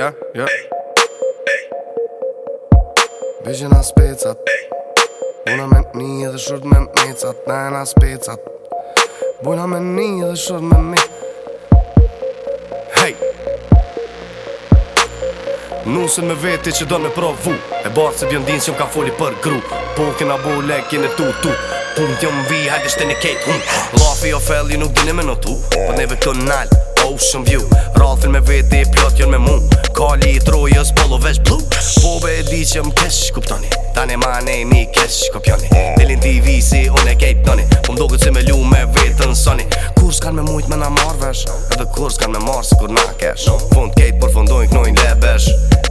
Ja, ja Vision a specat Buna me një dhe shurt me mecat Nena specat a specat Buna me një dhe shurt me një Hej Nusën me veti që do me provu E barë se bjëndin që më ka foli për gru Po kena bu le e tu tu Pum t'jom vi hajde shte një kejt hum Lafi o felli nuk dine me në tu Për po neve kjo nalë ocean view Rathin me veti pjot jen me mu Kali i trojës polo vesh blu Po be di që më kesh kuptoni Tani ma ne mi kesh kopjoni Delin TV si une kejt noni Po më doket si me lu me vetën soni Kur s'kan me mujt me na marvesh Edhe kur s'kan me marrë si kur na kesh Fund kejt por fundojnë knojnë lebesh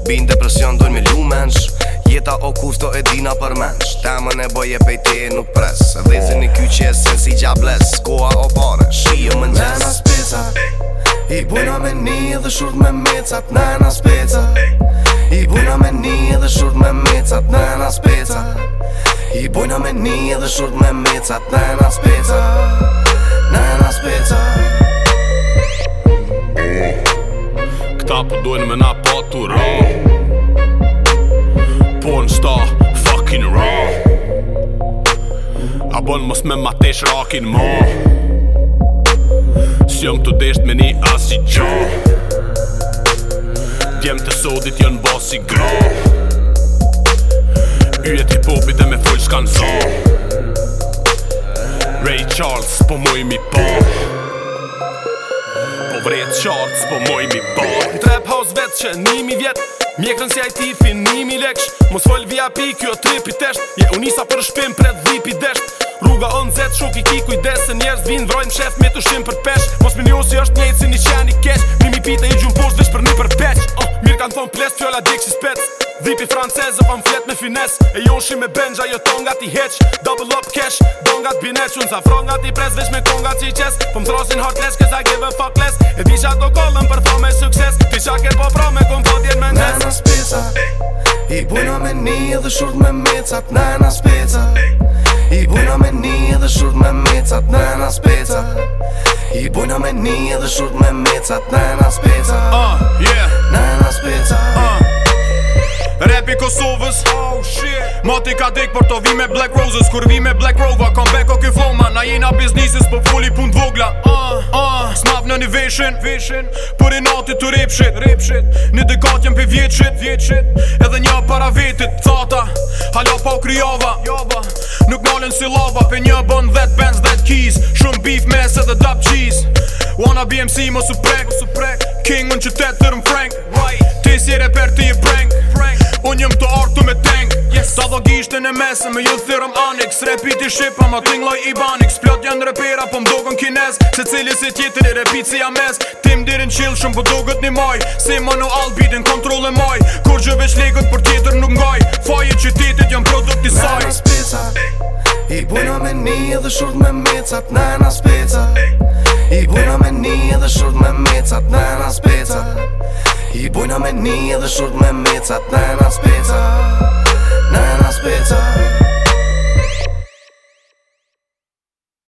Bin depresion dojnë me lu mensh Jeta o kur s'to e dina për mensh Temën e boje pejte, nuk pres zinë i kyqe si si gjables Koa o pa edhe shurt me mecat në speca i buna me ni edhe shurt me mecat në speca i buna me ni edhe shurt me mecat në speca në speca kta po duhen me na po tu ro pun sta fucking raw a bon mos me matesh rakin mo Jom të desht me një asë i qo djemë të sodit janë bas i gra Yjet hip-hopit dhe me full shkanë Ray Charles po, po muj mi pa Po vrejt Charles po muj mi pa Në trap house vetë që nimi vjetë Mjekrën si IT fin nimi leksh Mos fol VIP kjo trip i tesht Je unisa për shpim për edh vip desht Rruga on zet shuk i ki kujdesë Njerës vinë vrojmë shef me të shim për pesh Mos minjo si është njejtë si një qani kesh më ples, fjolla dik që spetë Vipi francesë o pëmë me fines E joshi me benja jo tonga ti heq Double up cash, donga ti bineqë Unë sa fronga ti pres, veç me konga që i qes Po më throsin hard lesë kësa give a fuck less E di qa do kollën për fa me sukses Ti qa ke po pro me kom po djenë me nesë Nena spisa I buna me ni dhe shurt me mecat Nena spisa I buna me ni dhe shurt me mecat Nena spisa I buna me ni dhe shurt me mecat Nena spisa Uh, yeah Nena Kosovës Oh shit Mati ka dek për të vi me Black Roses Kur vi me Black Rova Kom back o ky Na jena biznisis Po fulli pun të vogla Ah, uh, uh Smav në një vishin, vishin Për i nati të ripshit, ripshit Një dekat jem për vjeqit, vjeqit Edhe një para vetit Tata Hala pa u kryova Nuk nalën si lava Për një bën dhe të bens dhe të keys Shumë beef mes edhe dap cheese Wanna BMC mos u prek King unë qytet tërëm Frank Right Ti si reper ti i Prank Unë jëmë të artu me tank yes. Ta dho gishtën e mesën me ju thyrëm anik Së repit i shqipa ma tingloj i banik Së janë repira po më dogën kines Se cili si tjetër, i repit si ames Tim dirin qilë shumë po dogët një moj Si manual albitin, kontrole moj Kur gjë veç legët për tjetër nuk ngaj Fajit që tjetët janë produkt i saj Nana speca I puna me një dhe shurt me mecat Nana speca Një dhe shurt me mecat Nena speca Nena speca speca